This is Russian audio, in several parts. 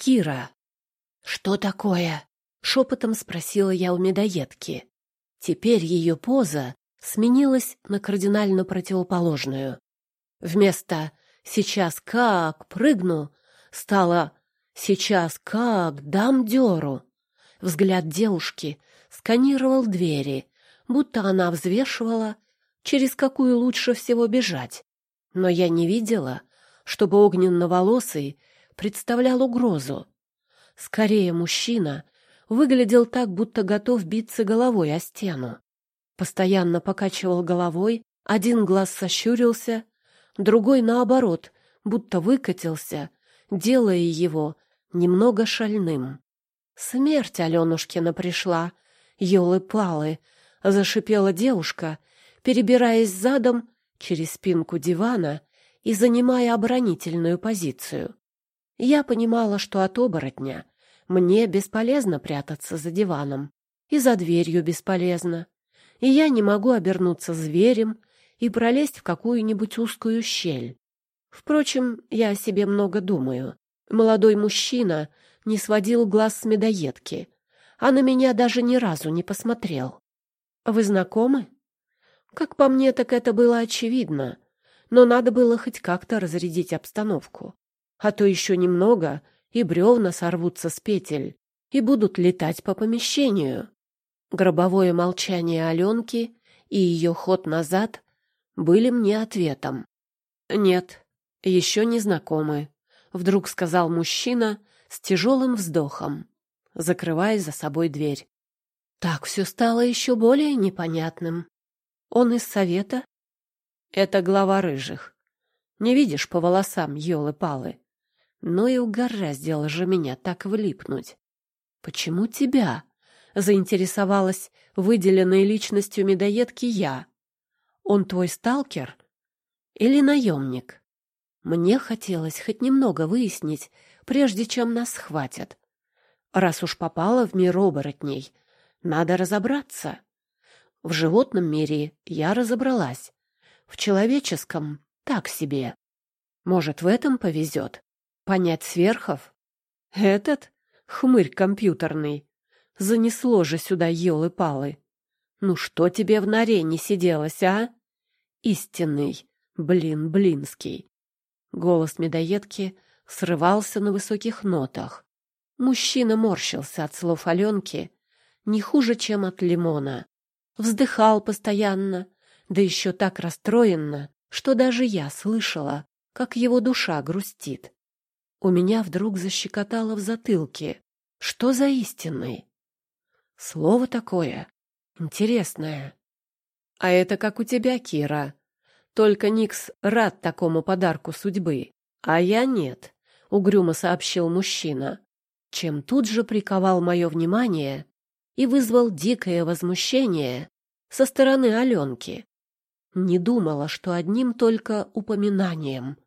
Кира. «Что такое?» — шепотом спросила я у медоедки. Теперь ее поза сменилась на кардинально противоположную. Вместо «сейчас как прыгну» стало «сейчас как дам дёру». Взгляд девушки сканировал двери, будто она взвешивала, через какую лучше всего бежать. Но я не видела, чтобы огненно-волосый представлял угрозу. Скорее, мужчина выглядел так, будто готов биться головой о стену. Постоянно покачивал головой, один глаз сощурился, другой, наоборот, будто выкатился, делая его немного шальным. Смерть Аленушкина пришла, елы-палы, зашипела девушка, перебираясь задом через спинку дивана и занимая оборонительную позицию. Я понимала, что от оборотня мне бесполезно прятаться за диваном, и за дверью бесполезно, и я не могу обернуться зверем и пролезть в какую-нибудь узкую щель. Впрочем, я о себе много думаю. Молодой мужчина не сводил глаз с медоедки, а на меня даже ни разу не посмотрел. «Вы знакомы?» Как по мне, так это было очевидно, но надо было хоть как-то разрядить обстановку. А то еще немного, и бревна сорвутся с петель и будут летать по помещению. Гробовое молчание Аленки и ее ход назад были мне ответом. «Нет, еще не знакомы», — вдруг сказал мужчина с тяжелым вздохом, закрывая за собой дверь. Так все стало еще более непонятным. Он из совета? Это глава рыжих. Не видишь по волосам, елы-палы? Ну и угораздило же меня так влипнуть. Почему тебя? Заинтересовалась выделенной личностью медоедки я. Он твой сталкер или наемник? Мне хотелось хоть немного выяснить, прежде чем нас схватят. Раз уж попала в мир оборотней, надо разобраться. В животном мире я разобралась. В человеческом — так себе. Может, в этом повезет? Понять сверхов? Этот — хмырь компьютерный. Занесло же сюда елы-палы. Ну что тебе в норе не сиделось, а? Истинный, блин, блинский. Голос медоедки срывался на высоких нотах. Мужчина морщился от слов Аленки не хуже, чем от лимона вздыхал постоянно, да еще так расстроенно, что даже я слышала, как его душа грустит. У меня вдруг защекотало в затылке. Что за истинный? Слово такое. Интересное. А это как у тебя, Кира. Только Никс рад такому подарку судьбы, а я нет, — угрюмо сообщил мужчина, чем тут же приковал мое внимание и вызвал дикое возмущение со стороны Аленки. Не думала, что одним только упоминанием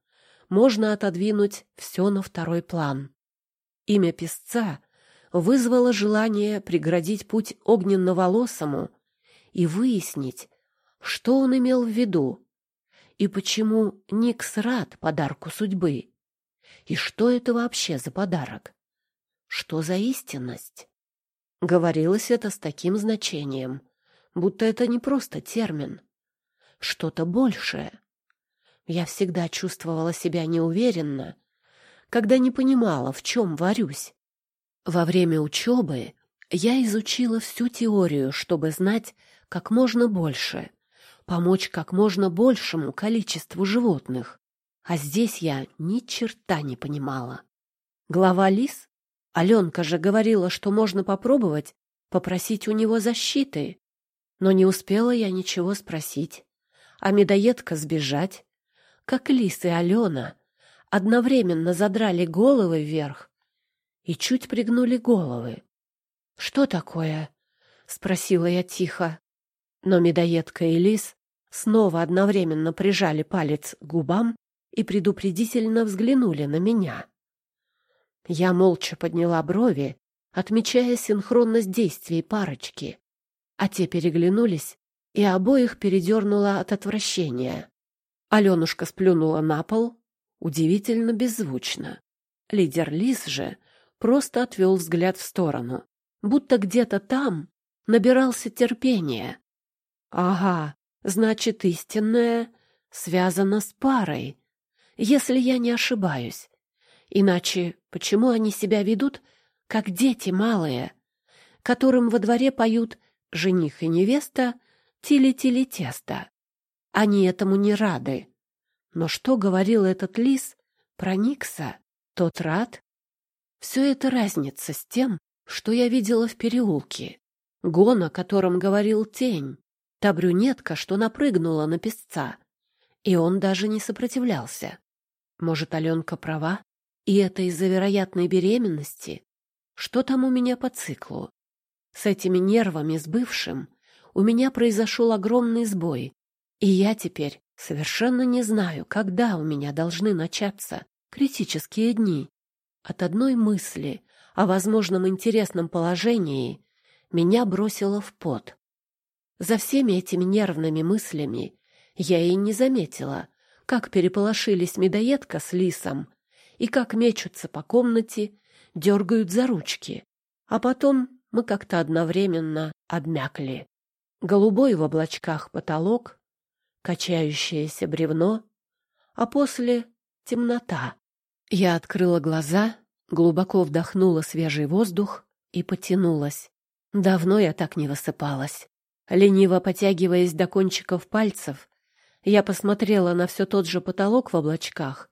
можно отодвинуть все на второй план. Имя песца вызвало желание преградить путь огненно-волосому и выяснить, что он имел в виду и почему Никс рад подарку судьбы. И что это вообще за подарок? Что за истинность? Говорилось это с таким значением, будто это не просто термин, что-то большее. Я всегда чувствовала себя неуверенно, когда не понимала, в чем варюсь. Во время учебы я изучила всю теорию, чтобы знать как можно больше, помочь как можно большему количеству животных. А здесь я ни черта не понимала. Глава лис Аленка же говорила, что можно попробовать попросить у него защиты. Но не успела я ничего спросить. А медоедка сбежать. Как Лис и Алена одновременно задрали головы вверх и чуть пригнули головы. «Что такое?» — спросила я тихо. Но медоедка и Лис снова одновременно прижали палец к губам и предупредительно взглянули на меня. Я молча подняла брови, отмечая синхронность действий парочки. А те переглянулись, и обоих передернуло от отвращения. Аленушка сплюнула на пол, удивительно беззвучно. Лидер Лис же просто отвел взгляд в сторону, будто где-то там набирался терпения. Ага, значит, истинное связано с парой, если я не ошибаюсь. Иначе почему они себя ведут, как дети малые, которым во дворе поют жених и невеста тили-тили-тесто? Они этому не рады. Но что говорил этот лис про Никса? Тот рад? Все это разница с тем, что я видела в переулке. Гон, о котором говорил тень. Та брюнетка, что напрыгнула на песца. И он даже не сопротивлялся. Может, Аленка права? И это из-за вероятной беременности? Что там у меня по циклу? С этими нервами, с бывшим, у меня произошел огромный сбой. И я теперь совершенно не знаю, когда у меня должны начаться критические дни. От одной мысли о возможном интересном положении меня бросило в пот. За всеми этими нервными мыслями я и не заметила, как переполошились медоедка с лисом и как мечутся по комнате, дергают за ручки. А потом мы как-то одновременно обмякли. Голубой в облачках потолок, качающееся бревно, а после — темнота. Я открыла глаза, глубоко вдохнула свежий воздух и потянулась. Давно я так не высыпалась. Лениво потягиваясь до кончиков пальцев, я посмотрела на все тот же потолок в облачках,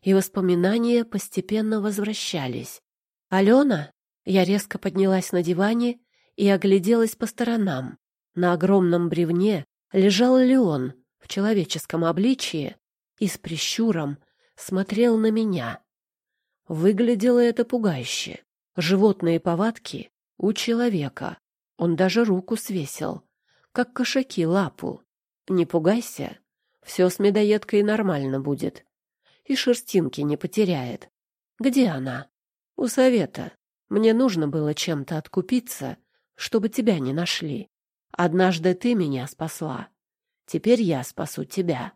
и воспоминания постепенно возвращались. «Алена?» Я резко поднялась на диване и огляделась по сторонам. На огромном бревне лежал Леон в человеческом обличье и с прищуром смотрел на меня. Выглядело это пугающе. Животные повадки у человека. Он даже руку свесил, как кошаки лапу. Не пугайся, все с медоедкой нормально будет. И шерстинки не потеряет. Где она? У совета. Мне нужно было чем-то откупиться, чтобы тебя не нашли. Однажды ты меня спасла. Теперь я спасу тебя.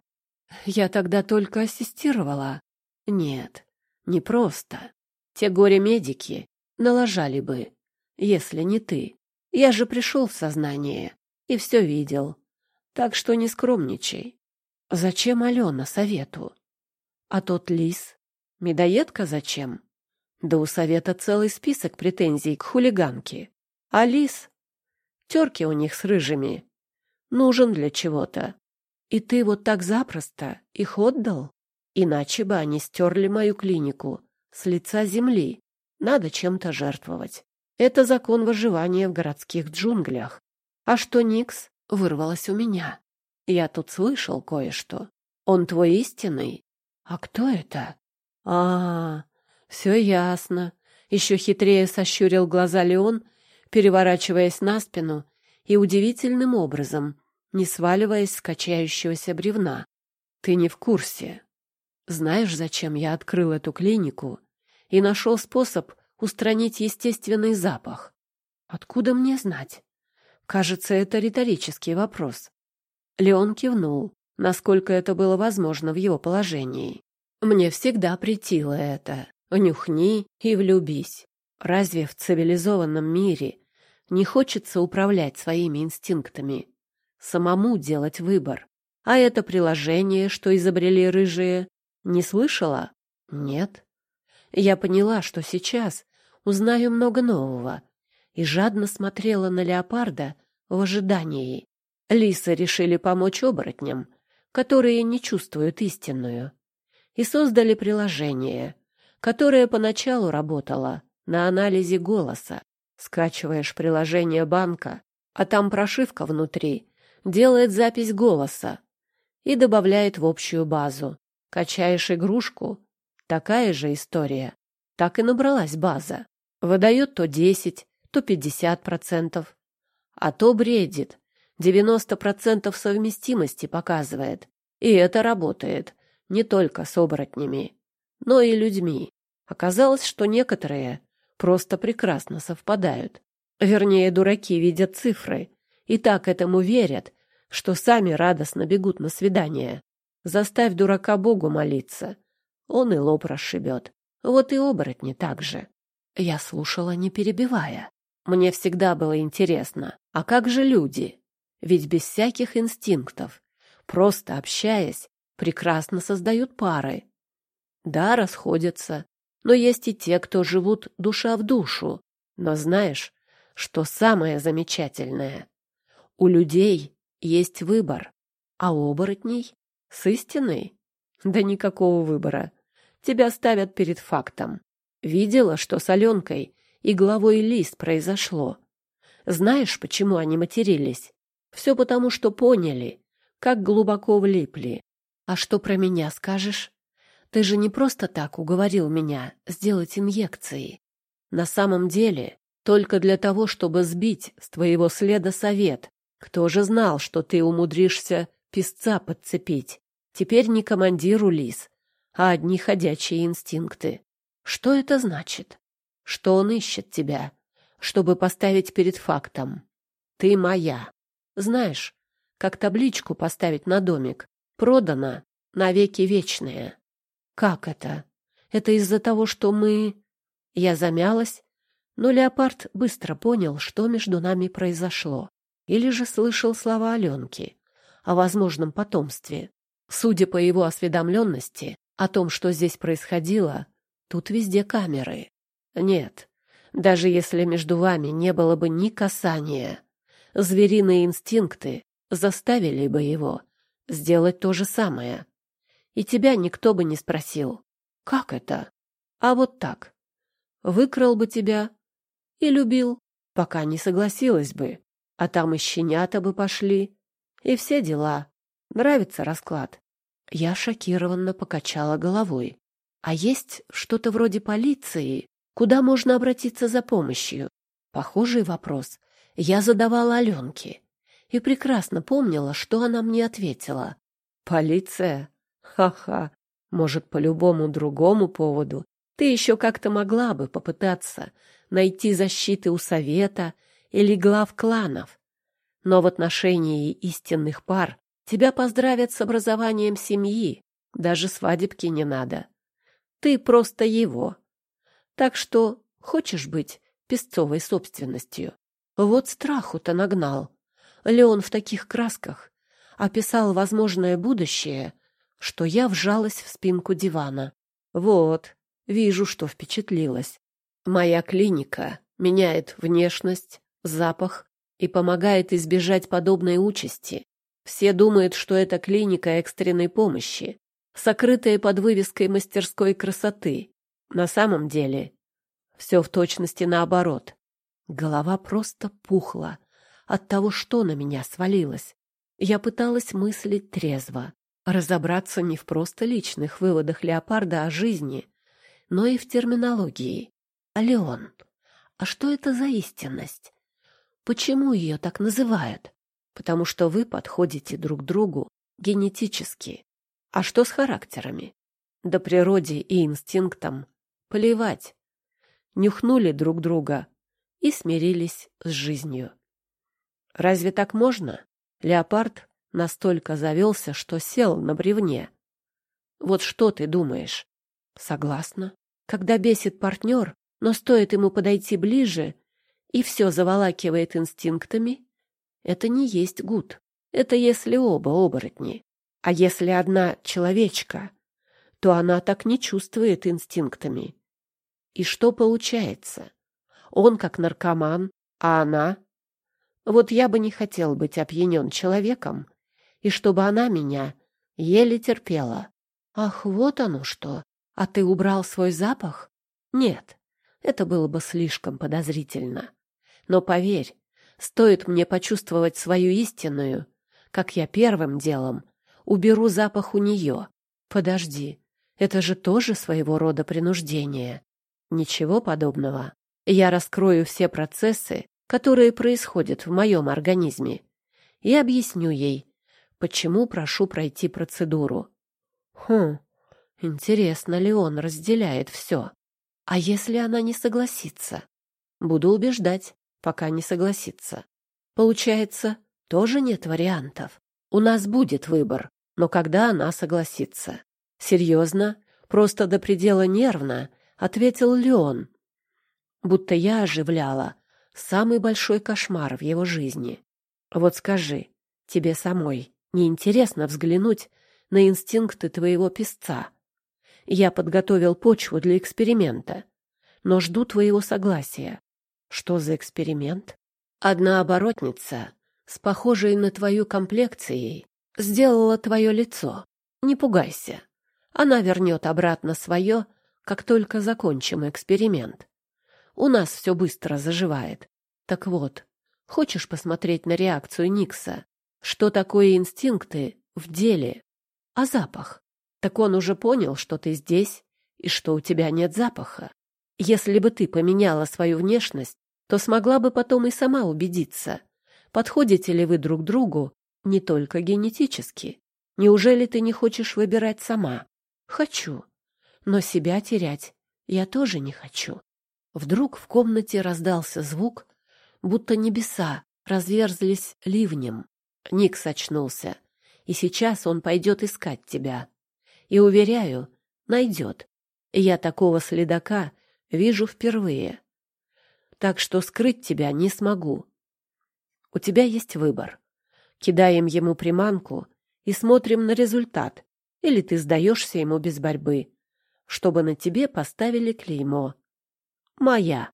Я тогда только ассистировала. Нет, не просто. Те горе-медики налажали бы, если не ты. Я же пришел в сознание и все видел. Так что не скромничай. Зачем Алена совету? А тот лис? Медоедка зачем? Да у совета целый список претензий к хулиганке. А лис? Терки у них с рыжими. Нужен для чего-то. И ты вот так запросто их отдал? Иначе бы они стерли мою клинику с лица земли. Надо чем-то жертвовать. Это закон выживания в городских джунглях. А что Никс? Вырвалось у меня. Я тут слышал кое-что. Он твой истинный? А кто это? А, -а, -а все ясно. Еще хитрее сощурил глаза Леон, переворачиваясь на спину и удивительным образом, не сваливаясь с качающегося бревна. Ты не в курсе. Знаешь, зачем я открыл эту клинику и нашел способ устранить естественный запах? Откуда мне знать? Кажется, это риторический вопрос. Леон кивнул, насколько это было возможно в его положении. Мне всегда претило это. Нюхни и влюбись. Разве в цивилизованном мире не хочется управлять своими инстинктами? Самому делать выбор. А это приложение, что изобрели рыжие, не слышала? Нет. Я поняла, что сейчас узнаю много нового, и жадно смотрела на леопарда в ожидании. Лисы решили помочь оборотням, которые не чувствуют истинную, и создали приложение, которое поначалу работало на анализе голоса. Скачиваешь приложение банка, а там прошивка внутри, делает запись голоса и добавляет в общую базу. Качаешь игрушку, такая же история. Так и набралась база. Выдает то 10, то 50%, а то бредит, 90% совместимости показывает. И это работает не только с оборотнями, но и людьми. Оказалось, что некоторые просто прекрасно совпадают. Вернее, дураки видят цифры и так этому верят, что сами радостно бегут на свидание. Заставь дурака Богу молиться, он и лоб расшибет. Вот и оборотни так же. Я слушала, не перебивая. Мне всегда было интересно, а как же люди? Ведь без всяких инстинктов, просто общаясь, прекрасно создают пары. Да, расходятся, но есть и те, кто живут душа в душу. Но знаешь, что самое замечательное? У людей есть выбор, а у оборотней с истиной? Да никакого выбора. Тебя ставят перед фактом. Видела, что с Аленкой и главой Лист произошло. Знаешь, почему они матерились? Все потому, что поняли, как глубоко влипли. А что про меня скажешь? Ты же не просто так уговорил меня сделать инъекции. На самом деле, только для того, чтобы сбить с твоего следа совет. Кто же знал, что ты умудришься песца подцепить? Теперь не командиру лис, а одни ходячие инстинкты. Что это значит? Что он ищет тебя, чтобы поставить перед фактом. Ты моя. Знаешь, как табличку поставить на домик. Продано навеки вечные. Как это? Это из-за того, что мы... Я замялась, но леопард быстро понял, что между нами произошло. Или же слышал слова Аленки о возможном потомстве. Судя по его осведомленности о том, что здесь происходило, тут везде камеры. Нет, даже если между вами не было бы ни касания, звериные инстинкты заставили бы его сделать то же самое и тебя никто бы не спросил. Как это? А вот так. Выкрал бы тебя и любил, пока не согласилась бы. А там и щенята бы пошли. И все дела. Нравится расклад? Я шокированно покачала головой. А есть что-то вроде полиции, куда можно обратиться за помощью? Похожий вопрос я задавала Аленке и прекрасно помнила, что она мне ответила. «Полиция? Ха-ха. Может, по любому другому поводу ты еще как-то могла бы попытаться найти защиты у совета или глав кланов. Но в отношении истинных пар тебя поздравят с образованием семьи, даже свадебки не надо. Ты просто его. Так что хочешь быть песцовой собственностью? Вот страху-то нагнал. Леон в таких красках описал возможное будущее что я вжалась в спинку дивана. Вот, вижу, что впечатлилась. Моя клиника меняет внешность, запах и помогает избежать подобной участи. Все думают, что это клиника экстренной помощи, сокрытая под вывеской мастерской красоты. На самом деле все в точности наоборот. Голова просто пухла от того, что на меня свалилось. Я пыталась мыслить трезво, разобраться не в просто личных выводах леопарда о жизни, но и в терминологии. А Леон, а что это за истинность? Почему ее так называют? Потому что вы подходите друг другу генетически. А что с характерами? Да природе и инстинктам плевать. Нюхнули друг друга и смирились с жизнью. Разве так можно? Леопард Настолько завелся, что сел на бревне. Вот что ты думаешь? Согласна. Когда бесит партнер, но стоит ему подойти ближе, и все заволакивает инстинктами, это не есть гуд. Это если оба оборотни. А если одна человечка, то она так не чувствует инстинктами. И что получается? Он как наркоман, а она... Вот я бы не хотел быть опьянен человеком, и чтобы она меня еле терпела. Ах, вот оно что! А ты убрал свой запах? Нет, это было бы слишком подозрительно. Но поверь, стоит мне почувствовать свою истинную, как я первым делом уберу запах у нее. Подожди, это же тоже своего рода принуждение. Ничего подобного. Я раскрою все процессы, которые происходят в моем организме, и объясню ей, почему прошу пройти процедуру. Хм, интересно ли он разделяет все? А если она не согласится? Буду убеждать, пока не согласится. Получается, тоже нет вариантов. У нас будет выбор, но когда она согласится? Серьезно? Просто до предела нервно, ответил Леон. будто я оживляла самый большой кошмар в его жизни. Вот скажи, тебе самой не интересно взглянуть на инстинкты твоего песца? Я подготовил почву для эксперимента, но жду твоего согласия. Что за эксперимент? Одна оборотница с похожей на твою комплекцией сделала твое лицо. Не пугайся. Она вернет обратно свое, как только закончим эксперимент. У нас все быстро заживает. Так вот, хочешь посмотреть на реакцию Никса? Что такое инстинкты в деле? А запах? Так он уже понял, что ты здесь и что у тебя нет запаха. Если бы ты поменяла свою внешность, то смогла бы потом и сама убедиться, подходите ли вы друг другу не только генетически. Неужели ты не хочешь выбирать сама? Хочу. Но себя терять я тоже не хочу. Вдруг в комнате раздался звук, будто небеса разверзлись ливнем. Ник сочнулся, и сейчас он пойдет искать тебя. И, уверяю, найдет. Я такого следака вижу впервые. Так что скрыть тебя не смогу. У тебя есть выбор. Кидаем ему приманку и смотрим на результат, или ты сдаешься ему без борьбы, чтобы на тебе поставили клеймо. Моя.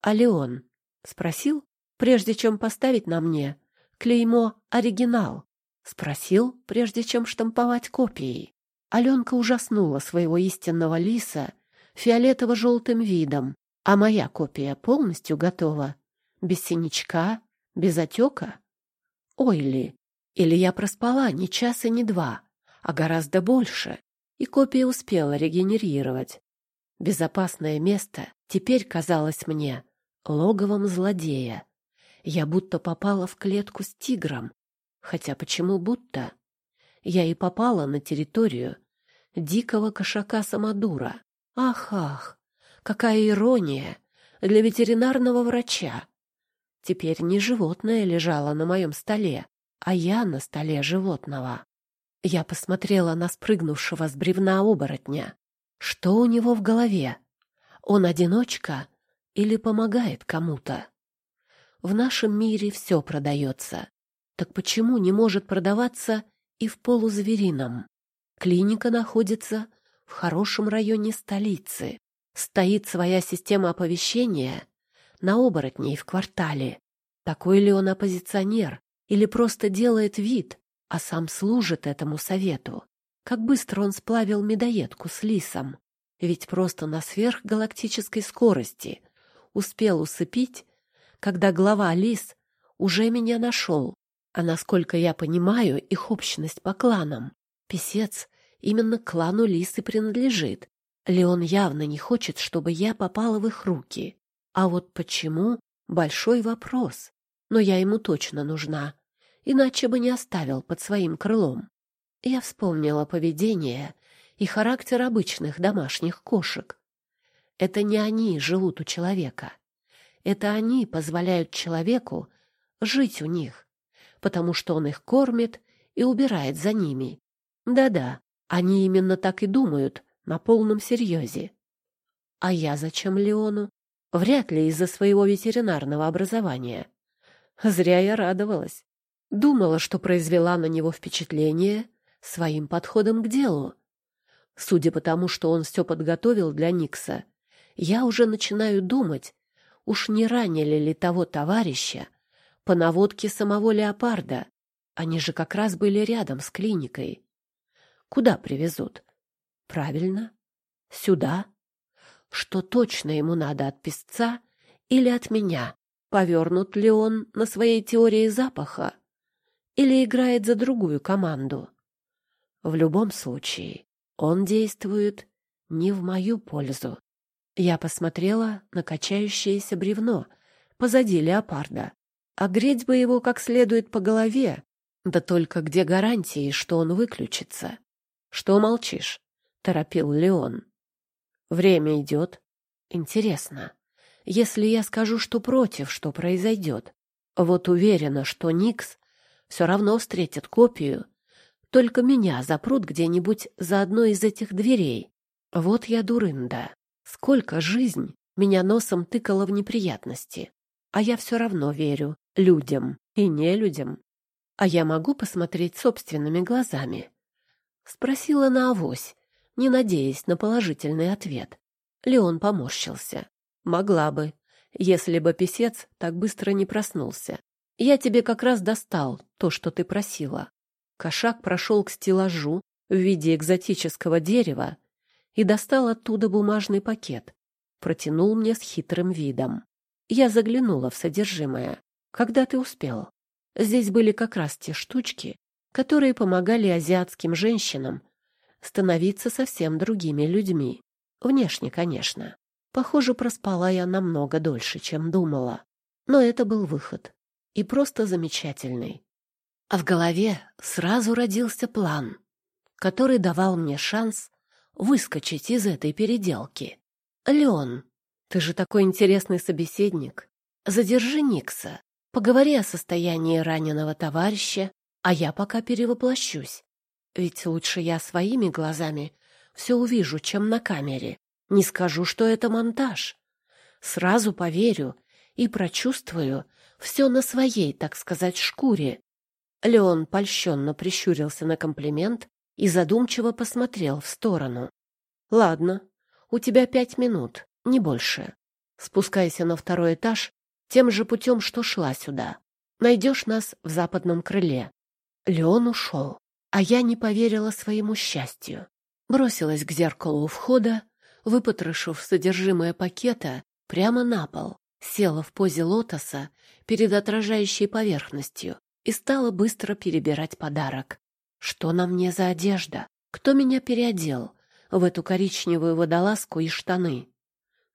А Леон спросил, прежде чем поставить на мне клеймо «Оригинал»? Спросил, прежде чем штамповать копии. Аленка ужаснула своего истинного лиса фиолетово-желтым видом, а моя копия полностью готова, без синячка, без отека. Ой ли, или я проспала не час и не два, а гораздо больше, и копия успела регенерировать. Безопасное место теперь казалось мне логовом злодея. Я будто попала в клетку с тигром. Хотя почему будто? Я и попала на территорию дикого кошака Самодура. Ах, ах, какая ирония для ветеринарного врача. Теперь не животное лежало на моем столе, а я на столе животного. Я посмотрела на спрыгнувшего с бревна оборотня. Что у него в голове? Он одиночка или помогает кому-то? В нашем мире все продается. Так почему не может продаваться и в полузверином? Клиника находится в хорошем районе столицы. Стоит своя система оповещения на оборотней в квартале. Такой ли он оппозиционер или просто делает вид, а сам служит этому совету? Как быстро он сплавил медоедку с лисом. Ведь просто на сверхгалактической скорости успел усыпить, когда глава лис уже меня нашел. А насколько я понимаю их общность по кланам, писец именно клану лис и принадлежит. Леон явно не хочет, чтобы я попала в их руки. А вот почему — большой вопрос. Но я ему точно нужна, иначе бы не оставил под своим крылом. Я вспомнила поведение и характер обычных домашних кошек. Это не они живут у человека. Это они позволяют человеку жить у них, потому что он их кормит и убирает за ними. Да-да, они именно так и думают, на полном серьезе. А я зачем Леону? Вряд ли из-за своего ветеринарного образования. Зря я радовалась. Думала, что произвела на него впечатление своим подходом к делу. Судя по тому, что он все подготовил для Никса, я уже начинаю думать, уж не ранили ли того товарища по наводке самого леопарда. Они же как раз были рядом с клиникой. Куда привезут? Правильно, сюда. Что точно ему надо от песца или от меня? Повернут ли он на своей теории запаха? Или играет за другую команду? В любом случае, он действует не в мою пользу. Я посмотрела на качающееся бревно позади леопарда. А греть бы его как следует по голове. Да только где гарантии, что он выключится? Что молчишь? торопил Леон. Время идет. Интересно, если я скажу, что против, что произойдет? Вот уверена, что Никс все равно встретит копию, только меня запрут где-нибудь за одной из этих дверей. Вот я дурында. Сколько жизнь меня носом тыкало в неприятности. А я все равно верю людям и не людям. А я могу посмотреть собственными глазами? Спросила на авось, не надеясь на положительный ответ. Леон поморщился. Могла бы, если бы писец так быстро не проснулся. Я тебе как раз достал то, что ты просила. Кошак прошел к стеллажу в виде экзотического дерева и достал оттуда бумажный пакет. Протянул мне с хитрым видом. Я заглянула в содержимое. Когда ты успел? Здесь были как раз те штучки, которые помогали азиатским женщинам становиться совсем другими людьми. Внешне, конечно. Похоже, проспала я намного дольше, чем думала. Но это был выход. И просто замечательный. А в голове сразу родился план, который давал мне шанс выскочить из этой переделки. «Леон, ты же такой интересный собеседник. Задержи Никса, поговори о состоянии раненого товарища, а я пока перевоплощусь. Ведь лучше я своими глазами все увижу, чем на камере. Не скажу, что это монтаж. Сразу поверю и прочувствую все на своей, так сказать, шкуре. Леон польщенно прищурился на комплимент и задумчиво посмотрел в сторону. «Ладно, у тебя пять минут, не больше. Спускайся на второй этаж тем же путем, что шла сюда. Найдешь нас в западном крыле». Леон ушел, а я не поверила своему счастью. Бросилась к зеркалу у входа, выпотрошив содержимое пакета прямо на пол, села в позе лотоса перед отражающей поверхностью и стала быстро перебирать подарок. Что на мне за одежда? Кто меня переодел в эту коричневую водолазку и штаны?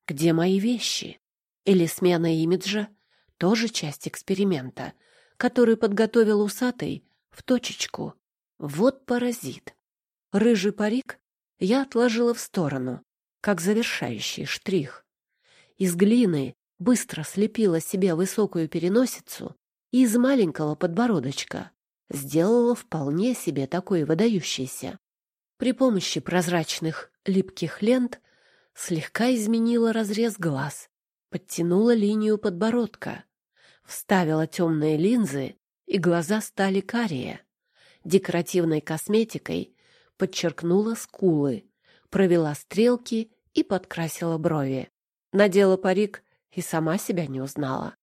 Где мои вещи? Или смена имиджа — тоже часть эксперимента, который подготовил усатый в точечку. Вот паразит. Рыжий парик я отложила в сторону, как завершающий штрих. Из глины быстро слепила себе высокую переносицу и из маленького подбородочка сделала вполне себе такой выдающийся. При помощи прозрачных липких лент слегка изменила разрез глаз, подтянула линию подбородка, вставила темные линзы, и глаза стали карие. Декоративной косметикой подчеркнула скулы, провела стрелки и подкрасила брови. Надела парик и сама себя не узнала.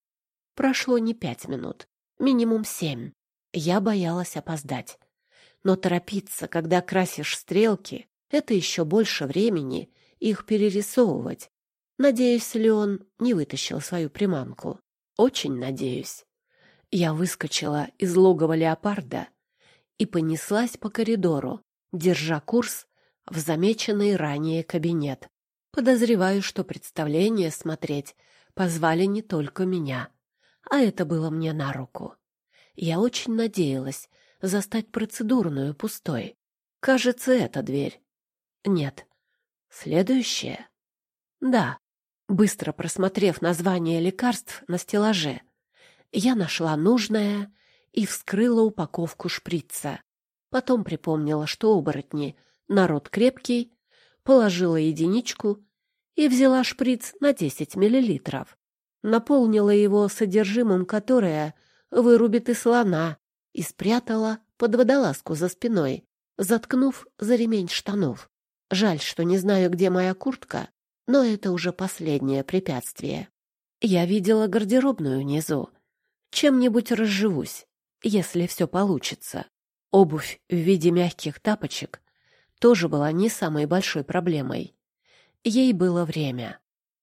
Прошло не пять минут, минимум семь. Я боялась опоздать. Но торопиться, когда красишь стрелки, это еще больше времени их перерисовывать. Надеюсь, Леон не вытащил свою приманку. Очень надеюсь. Я выскочила из логова леопарда и понеслась по коридору, держа курс в замеченный ранее кабинет. Подозреваю, что представление смотреть позвали не только меня, а это было мне на руку. Я очень надеялась застать процедурную пустой. Кажется, эта дверь. Нет. Следующая? Да. Быстро просмотрев название лекарств на стеллаже, я нашла нужное и вскрыла упаковку шприца. Потом припомнила, что оборотни — народ крепкий, положила единичку и взяла шприц на 10 миллилитров. Наполнила его содержимым, которое вырубит и слона, и спрятала под водолазку за спиной, заткнув за ремень штанов. Жаль, что не знаю, где моя куртка, но это уже последнее препятствие. Я видела гардеробную внизу. Чем-нибудь разживусь если все получится. Обувь в виде мягких тапочек тоже была не самой большой проблемой. Ей было время.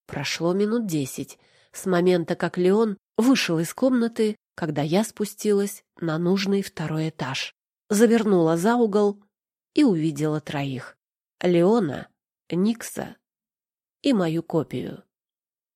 Прошло минут десять с момента, как Леон вышел из комнаты, когда я спустилась на нужный второй этаж, завернула за угол и увидела троих. Леона, Никса и мою копию.